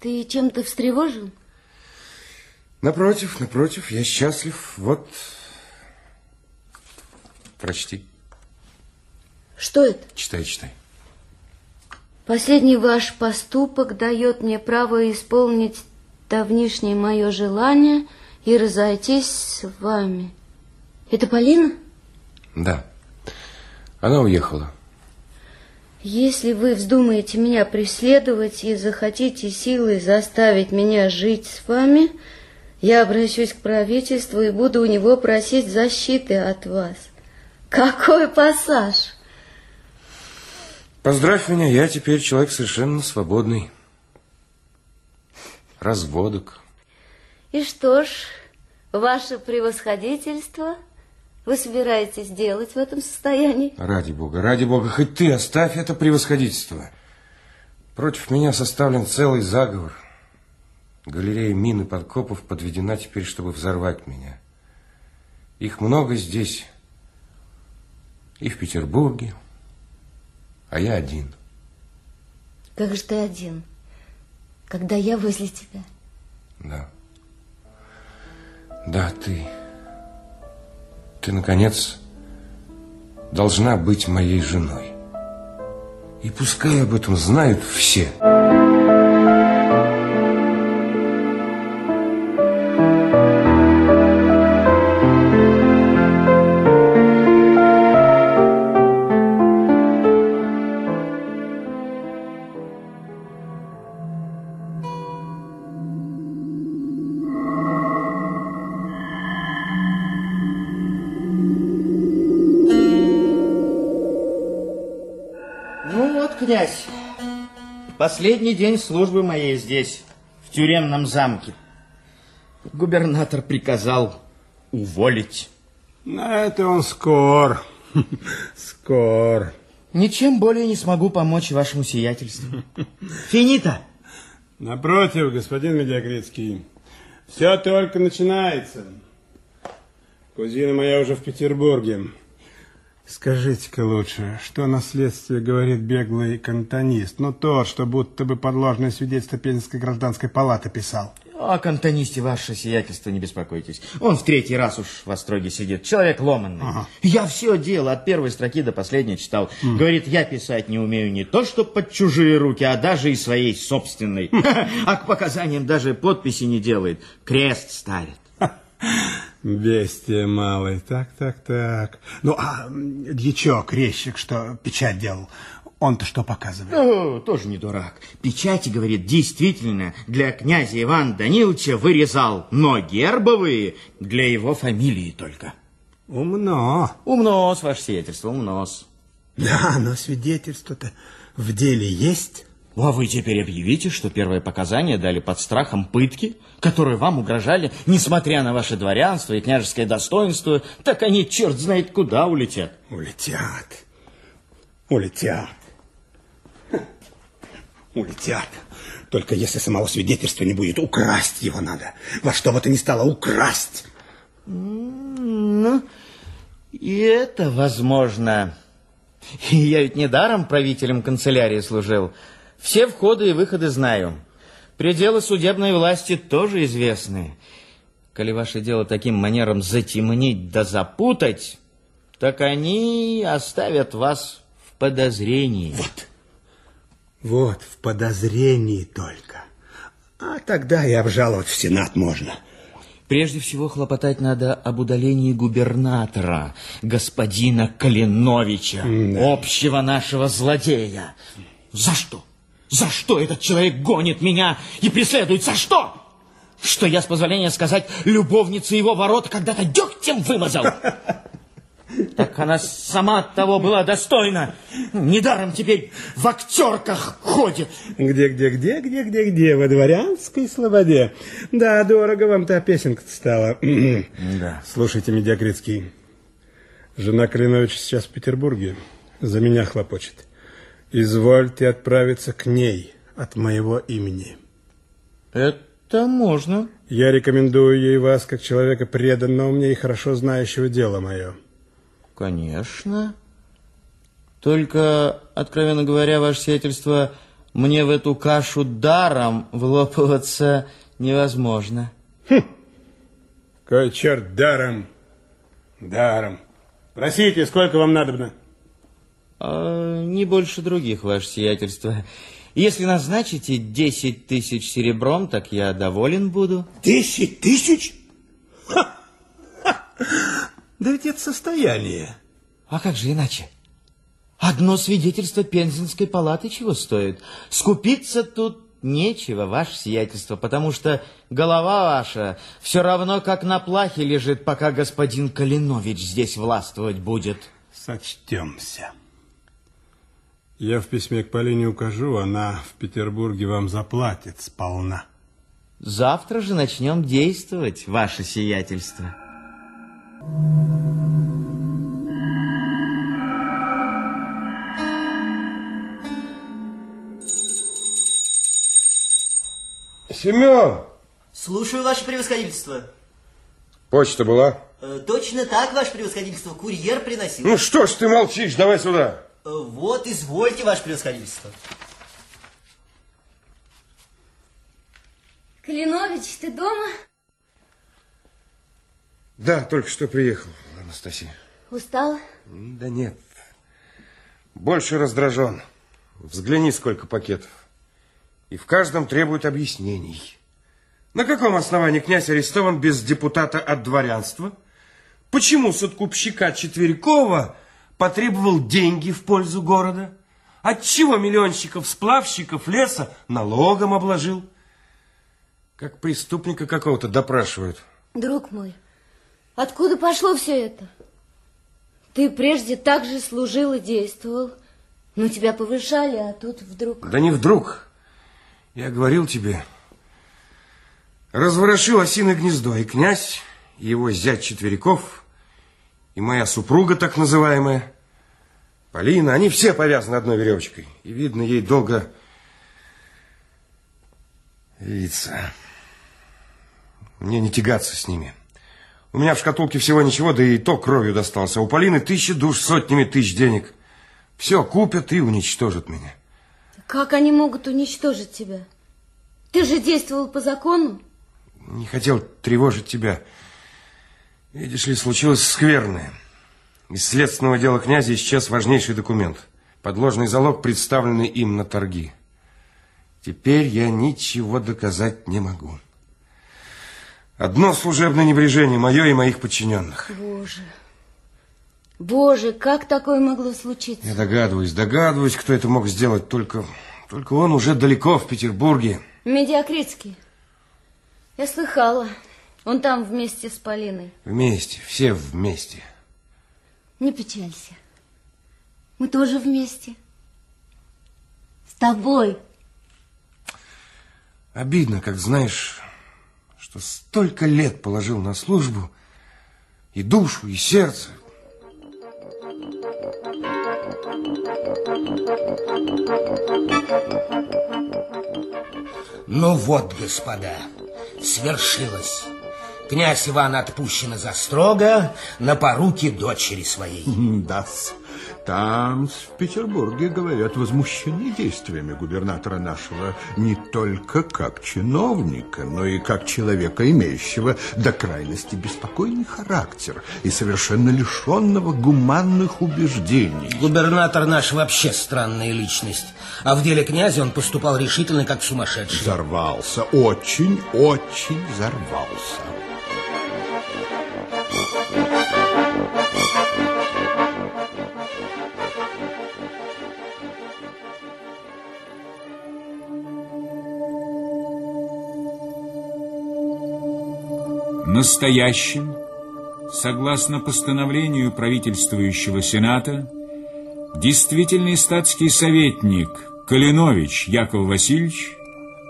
Ты чем-то встревожен? Напротив, напротив, я счастлив. Вот, прочти. Что это? Читай, читай. Последний ваш поступок дает мне право исполнить давнишнее мое желание и разойтись с вами. Это Полина? Да. Она уехала. Если вы вздумаете меня преследовать и захотите силой заставить меня жить с вами, я обращусь к правительству и буду у него просить защиты от вас. Какой пассаж! Поздравь меня, я теперь человек совершенно свободный. Разводок. И что ж, ваше превосходительство, вы собираетесь делать в этом состоянии? Ради бога, ради бога, хоть ты оставь это превосходительство. Против меня составлен целый заговор. Галерея мин и подкопов подведена теперь, чтобы взорвать меня. Их много здесь, и в Петербурге, а я один. Как же ты один, когда я возле тебя? Да. Да, ты. Ты, наконец, должна быть моей женой. И пускай об этом знают все. Князь, последний день службы моей здесь, в тюремном замке. Губернатор приказал уволить. На это он скор. Скор. Ничем более не смогу помочь вашему сиятельству. Финита! Напротив, господин Медиагрицкий, все только начинается. Кузина моя уже в Петербурге. Скажите-ка лучше, что на следствии говорит беглый кантонист? Ну, тот, что будто бы подложное свидетельство Пензенской гражданской палаты писал. О кантонисте ваше сиятельство, не беспокойтесь. Он в третий раз уж в остроге сидит. Человек ломанный. Ага. Я все дело от первой строки до последней читал. Говорит, я писать не умею не то, что под чужие руки, а даже и своей собственной. А к показаниям даже подписи не делает. Крест ставит. Бестия малый. Так, так, так. Ну, а дьячок, резчик, что печать делал, он-то что показывает? Ну, тоже не дурак. Печати, говорит, действительно для князя Ивана Даниловича вырезал, но гербовые для его фамилии только. Умно. Умнос, ваше сиятельство, умнос. Да, но свидетельство-то в деле есть. Ну, а вы теперь объявите, что первые показания дали под страхом пытки, которые вам угрожали, несмотря на ваше дворянство и княжеское достоинство, так они черт знает куда улетят. Улетят. Улетят. Улетят. Только если самого свидетельства не будет, украсть его надо. Во что бы то ни стало, украсть. Ну, и это возможно. Я ведь недаром правителем канцелярии служил. Все входы и выходы знаю. Пределы судебной власти тоже известны. Коли ваше дело таким манером затемнить да запутать, так они оставят вас в подозрении. Вот. Вот, в подозрении только. А тогда и обжаловать в Сенат можно. Прежде всего хлопотать надо об удалении губернатора, господина Калиновича, общего нашего злодея. За что? За что этот человек гонит меня и преследует? За что? Что я, с позволения сказать, любовница его ворот когда-то дегтем вымазал. Так она сама того была достойна. Недаром теперь в актерках ходит. Где, где, где, где, где, где? Во дворянской слободе. Да, дорого вам та песенка стала. Да. Слушайте, Медиакритский, жена Калиновича сейчас в Петербурге. За меня хлопочет. Извольте отправиться к ней от моего имени. Это можно. Я рекомендую ей вас, как человека преданного мне и хорошо знающего дело мое. Конечно. Только, откровенно говоря, ваше сиятельство, мне в эту кашу даром влопываться невозможно. Хм. Кой черт даром? Даром. Просите, сколько вам надобно? А, не больше других, ваше сиятельство. Если назначите 10 тысяч серебром, так я доволен буду. 10 тысяч? Ха! Ха! Да ведь это состояние. А как же иначе? Одно свидетельство Пензенской палаты чего стоит? Скупиться тут нечего, ваше сиятельство, потому что голова ваша все равно как на плахе лежит, пока господин Калинович здесь властвовать будет. Сочтемся. Я в письме к Полине укажу, она в Петербурге вам заплатит сполна. Завтра же начнем действовать, ваше сиятельство. Семен! Слушаю, ваше превосходительство. Почта была? Э, точно так, ваше превосходительство. Курьер приносил. Ну что ж ты молчишь? Давай сюда. Вот, извольте, ваше превосходительство. Калинович, ты дома? Да, только что приехал, Анастасия. Устал? Да нет. Больше раздражен. Взгляни, сколько пакетов. И в каждом требуют объяснений. На каком основании князь арестован без депутата от дворянства? Почему с откупщика Четверякова потребовал деньги в пользу города? Отчего миллионщиков, сплавщиков леса налогом обложил? Как преступника какого-то допрашивают. Друг мой, откуда пошло все это? Ты прежде так же служил и действовал. Но тебя повышали, а тут вдруг... Да не вдруг. Я говорил тебе, разворошил осиное гнездо, и князь, и его зять Четверяков, и моя супруга так называемая, Полина, они все повязаны одной веревочкой. И видно, ей долго видится. Мне не тягаться с ними. У меня в шкатулке всего ничего, да и то кровью достался. А у Полины тысячи душ, сотнями тысяч денег. Все купят и уничтожат меня. Как они могут уничтожить тебя? Ты же действовал по закону. Не хотел тревожить тебя. Видишь ли, случилось скверное. Из следственного дела князя исчез важнейший документ. Подложный залог, представленный им на торги. Теперь я ничего доказать не могу. Одно служебное небрежение, мое и моих подчиненных. Боже, Боже, как такое могло случиться? Я догадываюсь, догадываюсь, кто это мог сделать, только, только он уже далеко в Петербурге. Медиакритский. Я слыхала. Он там вместе с Полиной. Вместе, все вместе. Не печалься. Мы тоже вместе. С тобой. Обидно, как знаешь, что столько лет положил на службу и душу, и сердце. Ну вот, господа, свершилось. Князь Иван отпущен за строго на поруки дочери своей. Да, там, в Петербурге, говорят, возмущены действиями губернатора нашего не только как чиновника, но и как человека, имеющего до крайности беспокойный характер и совершенно лишенного гуманных убеждений. Губернатор наш вообще странная личность, а в деле князя он поступал решительно как сумасшедший. Взорвался, очень, очень взорвался. Настоящим, согласно постановлению правительствующего Сената, действительный статский советник Калинович Яков Васильевич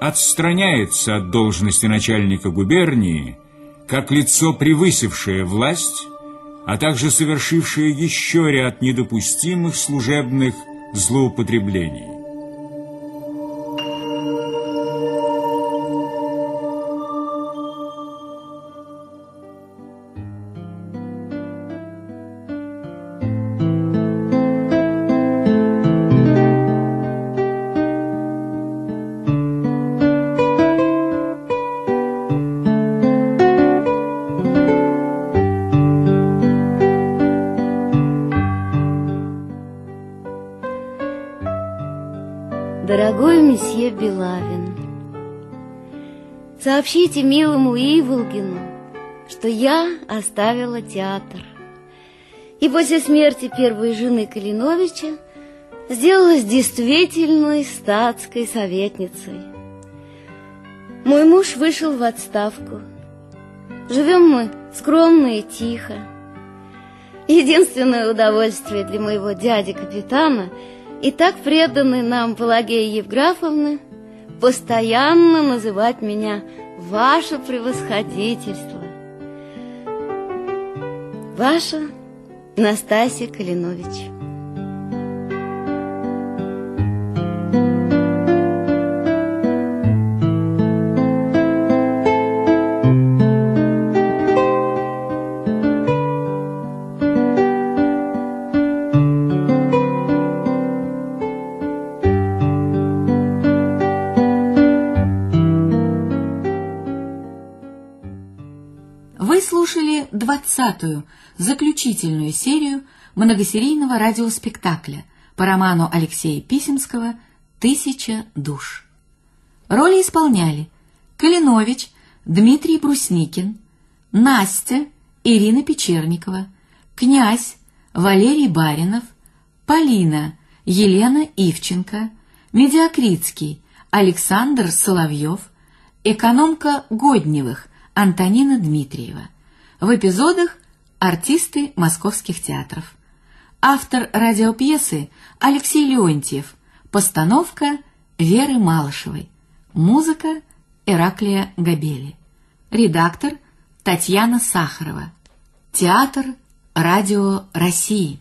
отстраняется от должности начальника губернии как лицо, превысившее власть, а также совершившее еще ряд недопустимых служебных злоупотреблений. Белавин. Сообщите милому Иволгину, что я оставила театр. И после смерти первой жены Калиновича сделалась действительной статской советницей. Мой муж вышел в отставку. Живем мы скромно и тихо. Единственное удовольствие для моего дяди-капитана и так преданной нам Пелагеи Евграфовны постоянно называть меня «Ваше превосходительство». Ваша Настасья Калинович. Двадцатую, заключительную серию многосерийного радиоспектакля по роману Алексея Писемского «Тысяча душ». Роли исполняли Калинович Дмитрий Брусникин, Настя Ирина Печерникова, князь Валерий Баринов, Полина Елена Ивченко, Медиакритский Александр Соловьев, экономка Годневых Антонина Дмитриева. В эпизодах артисты московских театров. Автор радиопьесы Алексей Леонтьев. Постановка Веры Малышевой. Музыка Ираклия Габели. Редактор Татьяна Сахарова. Театр Радио России.